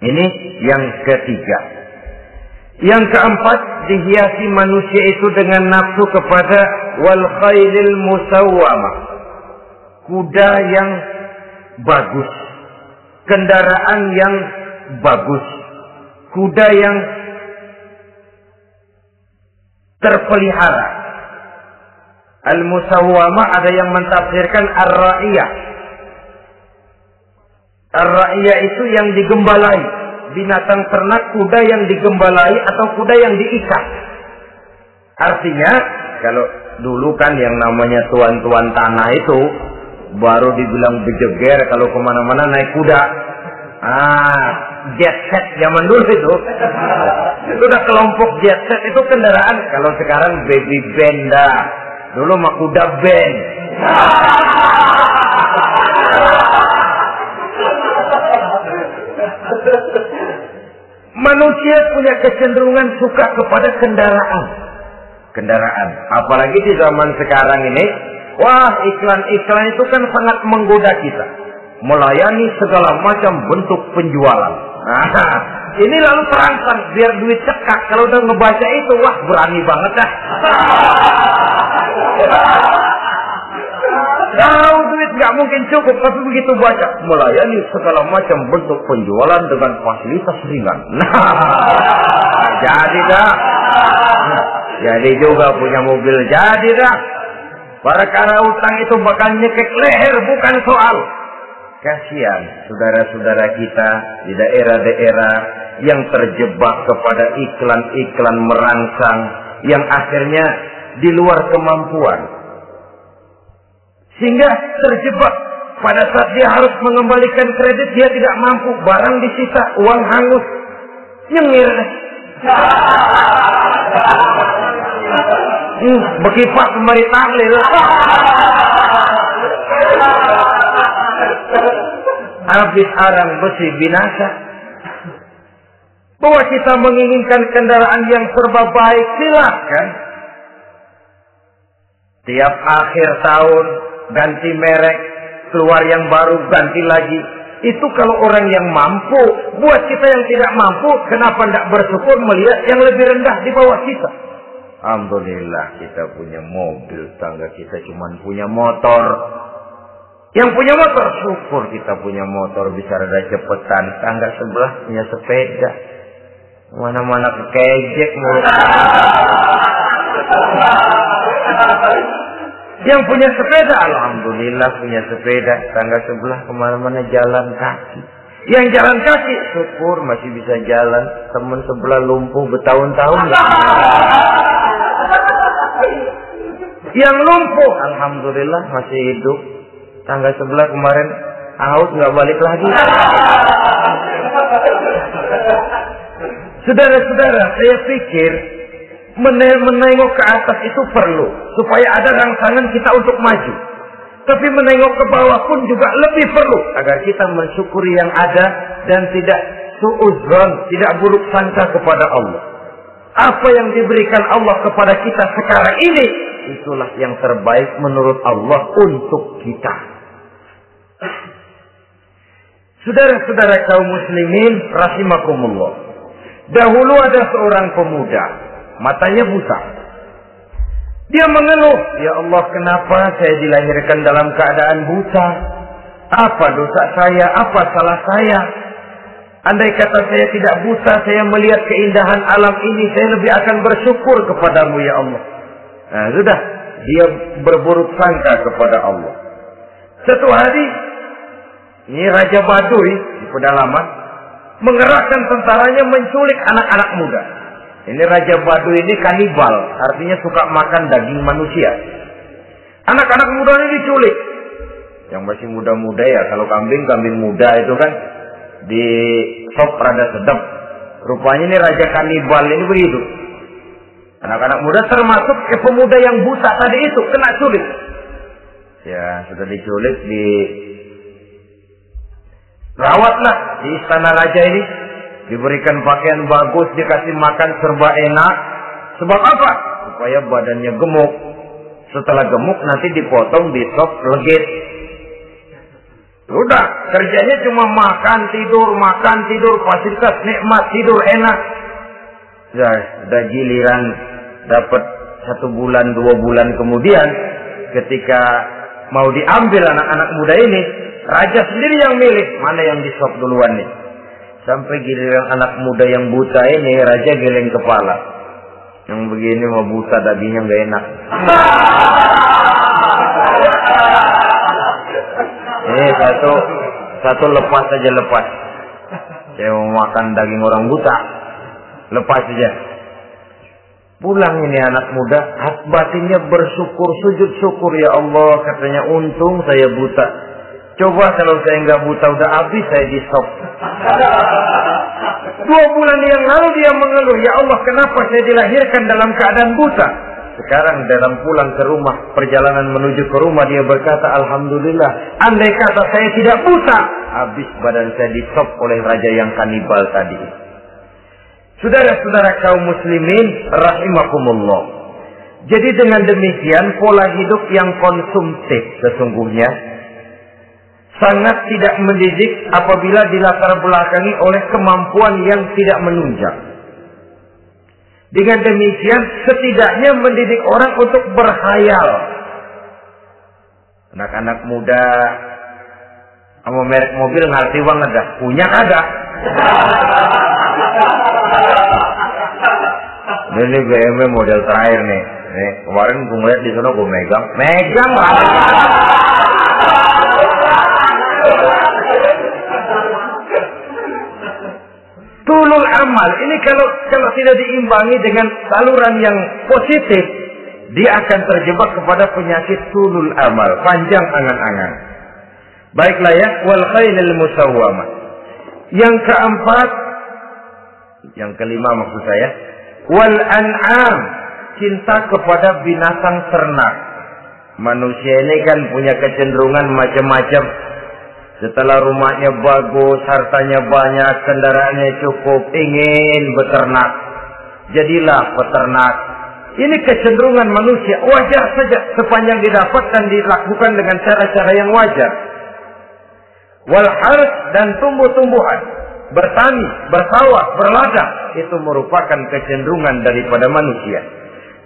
Ini yang ketiga. Yang keempat, dihiasi manusia itu dengan nafsu kepada wal khailil musawwamah. Kuda yang bagus. Kendaraan yang bagus. Kuda yang terpelihara. Al-musawwama ada yang mentafsirkan ar-ra'iyah. Ar-ra'iyah itu yang digembalai. Binatang ternak kuda yang digembalai atau kuda yang diikat. Artinya, kalau dulu kan yang namanya tuan-tuan tanah itu baru dibilang bejeger kalau ke mana-mana naik kuda. Ah, jet set zaman dulu itu. itu udah kelompok jet set itu kendaraan. Kalau sekarang baby benda. Dulu mah kuda band. Manusia punya kecenderungan suka kepada kendaraan. Kendaraan. Apalagi di zaman sekarang ini, Wah, iklan-iklan itu kan sangat menggoda kita. Melayani segala macam bentuk penjualan. Nah, ini lalu terangsang biar duit cekak. Kalau udah ngebaca itu, wah berani banget dah. Tahu duit nggak mungkin cukup, tapi begitu baca melayani segala macam bentuk penjualan dengan fasilitas ringan. Nah, jadi dah. Jadi juga punya mobil jadi dah. Perkara utang itu bakal nyekek leher bukan soal. Kasihan saudara-saudara kita di daerah-daerah yang terjebak kepada iklan-iklan merangsang yang akhirnya di luar kemampuan. Sehingga terjebak pada saat dia harus mengembalikan kredit dia tidak mampu, barang disita, uang hangus, nyengir. *laughs* Hmm, bekipak kembali tahlil. Habis arang besi binasa. Bahwa kita menginginkan kendaraan yang serba baik, silahkan. Tiap akhir tahun ganti merek, keluar yang baru ganti lagi. Itu kalau orang yang mampu, buat kita yang tidak mampu, kenapa tidak bersyukur melihat yang lebih rendah di bawah kita? Alhamdulillah kita punya mobil, tangga kita cuma punya motor. Yang punya motor, syukur kita punya motor bisa rada cepetan. Tangga sebelah punya sepeda. Mana-mana kekejek. Yang punya sepeda, Alhamdulillah punya sepeda. Tangga sebelah ke mana-mana jalan kaki. Yang jalan kaki, syukur masih bisa jalan. Teman sebelah lumpuh bertahun-tahun. Yang lumpuh, Alhamdulillah masih hidup. Tangga sebelah kemarin out nggak balik lagi. Saudara-saudara, saya pikir menengok ke atas itu perlu supaya ada rangsangan kita untuk maju. Tapi menengok ke bawah pun juga lebih perlu agar kita mensyukuri yang ada dan tidak suuzon, tidak buruk sangka kepada Allah. Apa yang diberikan Allah kepada kita sekarang ini itulah yang terbaik menurut Allah untuk kita. Saudara-saudara kaum muslimin rahimakumullah. Dahulu ada seorang pemuda, matanya buta. Dia mengeluh, "Ya Allah, kenapa saya dilahirkan dalam keadaan buta? Apa dosa saya? Apa salah saya? Andai kata saya tidak buta, saya melihat keindahan alam ini, saya lebih akan bersyukur kepadamu ya Allah." Nah, sudah dia berburuk sangka kepada Allah. Satu hari ini Raja Baduy di pedalaman mengerahkan tentaranya menculik anak-anak muda. Ini Raja Baduy ini kanibal, artinya suka makan daging manusia. Anak-anak muda ini diculik. Yang masih muda-muda ya, kalau kambing, kambing muda itu kan di sop rada sedap. Rupanya ini Raja kanibal ini begitu. Anak-anak muda termasuk ke pemuda yang buta tadi itu kena culik. Ya, sudah diculik di rawatlah di istana raja ini. Diberikan pakaian bagus dikasih makan serba enak. Sebab apa? Supaya badannya gemuk. Setelah gemuk nanti dipotong di sop legit. Sudah kerjanya cuma makan tidur makan tidur fasilitas nikmat tidur enak ya sudah giliran dapat satu bulan dua bulan kemudian ketika mau diambil anak-anak muda ini Raja sendiri yang milih mana yang disop duluan nih. Sampai giliran anak muda yang buta ini, raja geleng kepala. Yang begini mau buta dagingnya nggak enak. Ini *laughs* satu satu lepas saja lepas. Saya mau makan daging orang buta. Lepas saja. Pulang ini anak muda, hak batinnya bersyukur, sujud syukur ya Allah. Katanya untung saya buta. Coba kalau saya nggak buta udah habis saya di stop. *laughs* Dua bulan yang lalu dia mengeluh, ya Allah kenapa saya dilahirkan dalam keadaan buta? Sekarang dalam pulang ke rumah, perjalanan menuju ke rumah dia berkata, Alhamdulillah, andai kata saya tidak buta, habis badan saya di stop oleh raja yang kanibal tadi. Saudara-saudara kaum muslimin, rahimakumullah. Jadi dengan demikian pola hidup yang konsumtif sesungguhnya sangat tidak mendidik apabila dilatar belakangi oleh kemampuan yang tidak menunjang. Dengan demikian setidaknya mendidik orang untuk berhayal. Anak-anak muda sama merek mobil ngerti banget dah. Punya ada. Ini BMW model terakhir nih. Nih, kemarin gue ngeliat di sana gue megang. Megang lah. Tulul amal ini kalau kalau tidak diimbangi dengan saluran yang positif, dia akan terjebak kepada penyakit tulul amal, panjang angan-angan. Baiklah ya, wal khailil musawwamah. Yang keempat, yang kelima maksud saya, wal an'am, cinta kepada binatang ternak. Manusia ini kan punya kecenderungan macam-macam. Setelah rumahnya bagus, hartanya banyak, kendaraannya cukup, ingin beternak. Jadilah peternak. Ini kecenderungan manusia. Wajar saja sepanjang didapatkan dilakukan dengan cara-cara yang wajar. Wal dan tumbuh-tumbuhan. Bertani, bersawah, berladang. Itu merupakan kecenderungan daripada manusia.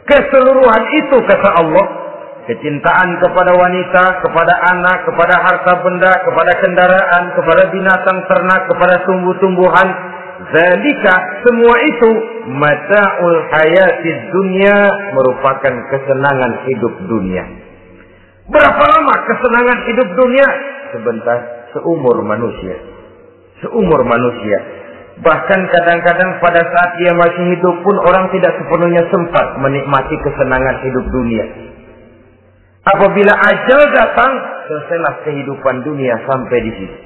Keseluruhan itu kata Allah kecintaan kepada wanita, kepada anak, kepada harta benda, kepada kendaraan, kepada binatang ternak, kepada tumbuh-tumbuhan. Zalika semua itu mata'ul hayatid dunia merupakan kesenangan hidup dunia. Berapa lama kesenangan hidup dunia? Sebentar, seumur manusia. Seumur manusia. Bahkan kadang-kadang pada saat dia masih hidup pun orang tidak sepenuhnya sempat menikmati kesenangan hidup dunia. Apabila ajal datang, selesailah kehidupan dunia sampai di sini.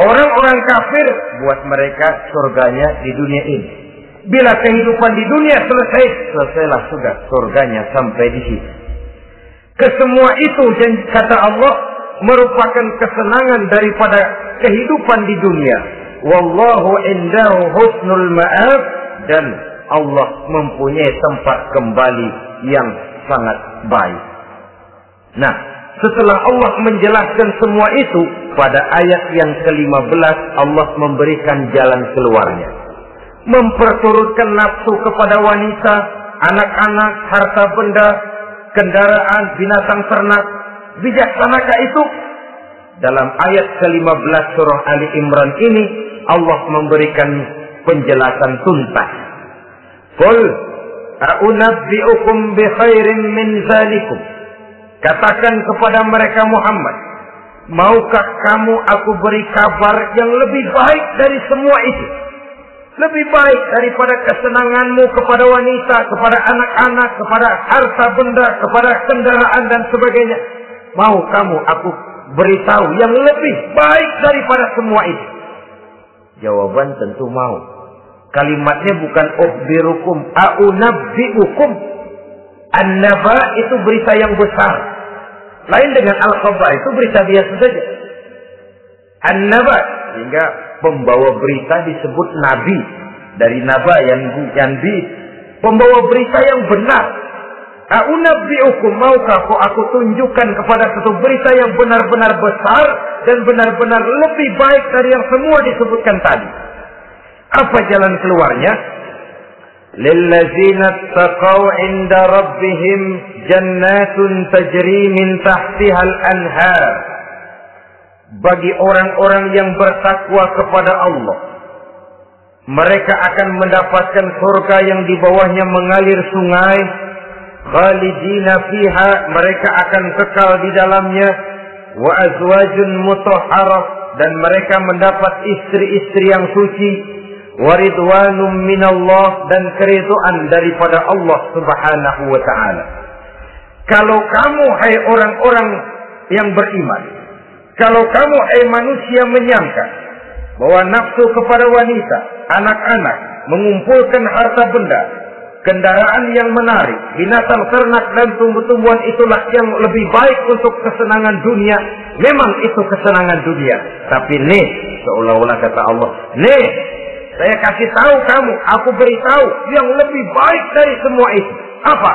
Orang-orang kafir buat mereka surganya di dunia ini. Bila kehidupan di dunia selesai, selesailah sudah surganya sampai di sini. Kesemua itu yang kata Allah merupakan kesenangan daripada kehidupan di dunia. Wallahu indahu husnul ma'ab dan Allah mempunyai tempat kembali yang sangat baik. Nah, setelah Allah menjelaskan semua itu, pada ayat yang ke-15 Allah memberikan jalan keluarnya. Memperturutkan nafsu kepada wanita, anak-anak, harta benda, kendaraan, binatang ternak. Bijaksanakah itu? Dalam ayat ke-15 surah Ali Imran ini, Allah memberikan penjelasan tuntas. Qul a'unabbi'ukum bi khairin min zalikum Katakan kepada mereka Muhammad, maukah kamu aku beri kabar yang lebih baik dari semua itu? Lebih baik daripada kesenanganmu kepada wanita, kepada anak-anak, kepada harta benda, kepada kendaraan dan sebagainya. Mau kamu aku beritahu yang lebih baik daripada semua itu? Jawaban tentu mau. Kalimatnya bukan ukhbirukum, a'unabbi'ukum. An-naba itu berita yang besar. Lain dengan al-khabar itu berita biasa saja. An-naba sehingga pembawa berita disebut nabi dari naba yang yang di pembawa berita yang benar. Aunabbi'ukum maukah aku tunjukkan kepada satu berita yang benar-benar besar dan benar-benar lebih baik dari yang semua disebutkan tadi. Apa jalan keluarnya? Lillazina taqaw inda rabbihim jannatun tajri min tahtiha al-anhar. Bagi orang-orang yang bertakwa kepada Allah. Mereka akan mendapatkan surga yang di bawahnya mengalir sungai khalidina fiha mereka akan kekal di dalamnya wa azwajun mutahharah dan mereka mendapat istri-istri yang suci waridwanum minallah dan keriduan daripada Allah Subhanahu wa taala. Kalau kamu hai orang-orang yang beriman, kalau kamu hai manusia menyangka bahwa nafsu kepada wanita, anak-anak, mengumpulkan harta benda, kendaraan yang menarik, binatang ternak dan tumbuh-tumbuhan itulah yang lebih baik untuk kesenangan dunia. Memang itu kesenangan dunia. Tapi nih, seolah-olah kata Allah, nih saya kasih tahu kamu, aku beritahu yang lebih baik dari semua itu. Apa?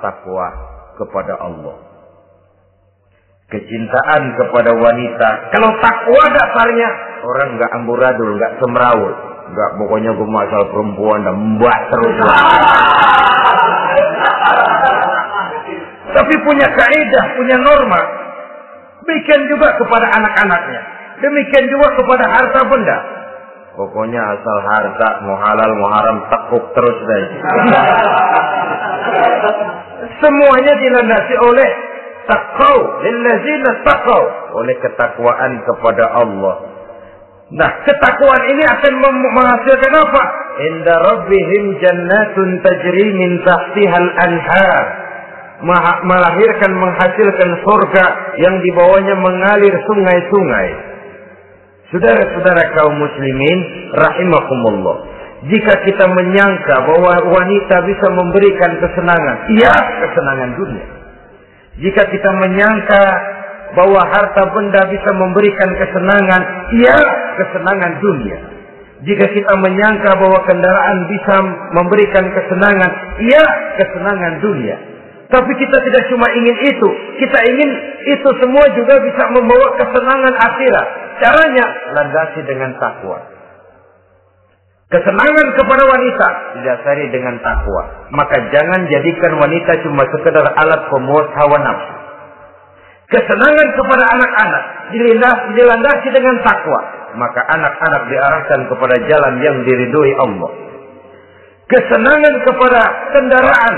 takwa kepada Allah. Kecintaan kepada wanita. Kalau takwa dasarnya orang nggak amburadul, nggak semrawut, nggak pokoknya gue masal perempuan dan mbak terus. Tapi punya kaidah, punya norma. Demikian juga kepada anak-anaknya. Demikian juga kepada harta benda. Pokoknya asal harta mau halal mau haram tekuk terus deh. Semuanya dilandasi oleh takau, takau, oleh ketakwaan kepada Allah. Nah, ketakwaan ini akan menghasilkan apa? Inda rabbihim jannatun tajri min tahtihal anhar. Melahirkan, menghasilkan surga yang di bawahnya mengalir sungai-sungai. Saudara-saudara kaum muslimin, rahimakumullah. Jika kita menyangka bahwa wanita bisa memberikan kesenangan, iya kesenangan dunia. Jika kita menyangka bahwa harta benda bisa memberikan kesenangan, iya kesenangan dunia. Jika kita menyangka bahwa kendaraan bisa memberikan kesenangan, iya kesenangan dunia. Tapi kita tidak cuma ingin itu, kita ingin itu semua juga bisa membawa kesenangan akhirat. Caranya landasi dengan takwa. Kesenangan kepada wanita didasari dengan takwa. Maka jangan jadikan wanita cuma sekedar alat pemuas hawa nafsu. Kesenangan kepada anak-anak dilandasi dengan takwa. Maka anak-anak diarahkan kepada jalan yang diridhoi Allah. Kesenangan kepada kendaraan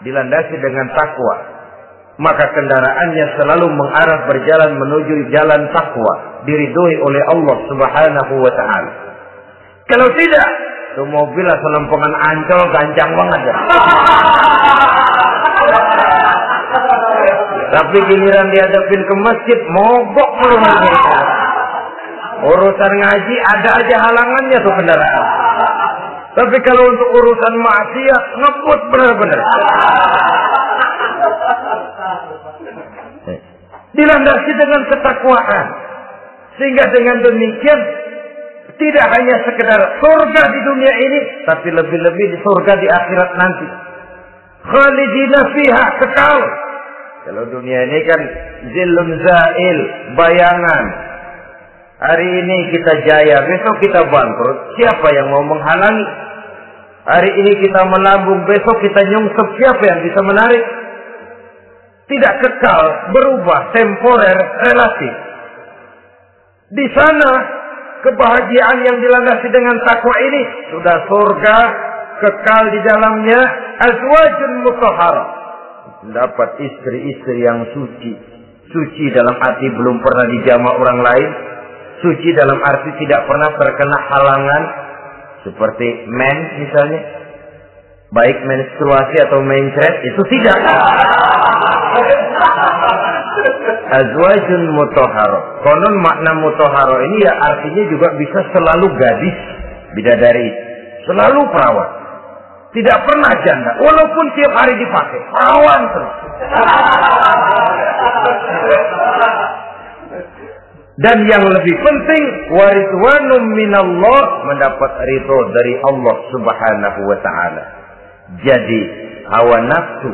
dilandasi dengan takwa. Maka kendaraannya selalu mengarah berjalan menuju jalan takwa. Diridhoi oleh Allah subhanahu wa ta'ala. Kalau tidak, tuh mobil asal lempengan ancol gancang banget ya. Tapi giliran dihadapin ke masjid, mogok mulu Urusan ngaji ada aja halangannya tuh kendaraan. Tapi kalau untuk urusan maksiat ngebut benar-benar. Dilandasi dengan ketakwaan. Sehingga dengan demikian tidak hanya sekedar surga di dunia ini, tapi lebih-lebih di surga di akhirat nanti. Khalidina fiha kekal. Kalau dunia ini kan zilun zail, bayangan. Hari ini kita jaya, besok kita bangkrut. Siapa yang mau menghalangi? Hari ini kita melambung, besok kita nyungsep. Siapa yang bisa menarik? Tidak kekal, berubah, temporer, relatif. Di sana kebahagiaan yang dilandasi dengan takwa ini sudah surga kekal di dalamnya azwajun mutahhar dapat istri-istri yang suci. Suci dalam arti belum pernah dijama orang lain. Suci dalam arti tidak pernah terkena halangan. Seperti men misalnya. Baik menstruasi atau mencret itu tidak. *laughs* Azwajun mutoharo. Konon makna mutoharo ini ya artinya juga bisa selalu gadis bidadari, selalu perawat. Tidak pernah janda, walaupun tiap hari dipakai, perawan terus. Dan yang lebih penting, waridwanum minallah mendapat ridho dari Allah subhanahu wa ta'ala. Jadi, hawa nafsu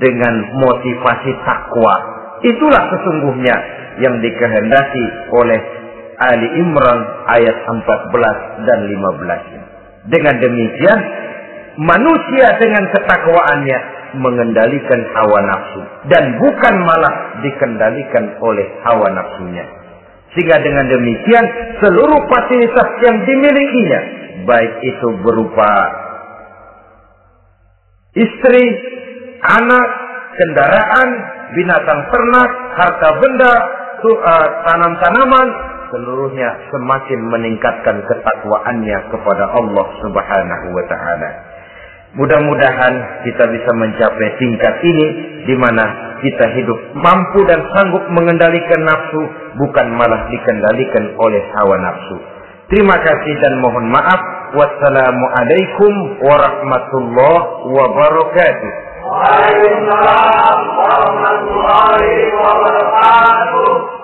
dengan motivasi takwa Itulah sesungguhnya yang dikehendaki oleh Ali Imran ayat 14 dan 15. Dengan demikian, manusia dengan ketakwaannya mengendalikan hawa nafsu dan bukan malah dikendalikan oleh hawa nafsunya. Sehingga dengan demikian seluruh fasilitas yang dimilikinya baik itu berupa istri, anak, kendaraan, binatang ternak, harta benda, uh, tanam-tanaman, seluruhnya semakin meningkatkan ketakwaannya kepada Allah Subhanahu wa taala. Mudah-mudahan kita bisa mencapai tingkat ini di mana kita hidup mampu dan sanggup mengendalikan nafsu bukan malah dikendalikan oleh hawa nafsu. Terima kasih dan mohon maaf. Wassalamualaikum warahmatullahi wabarakatuh. Waalaikumsalam warahmatullahi wabarakatuh.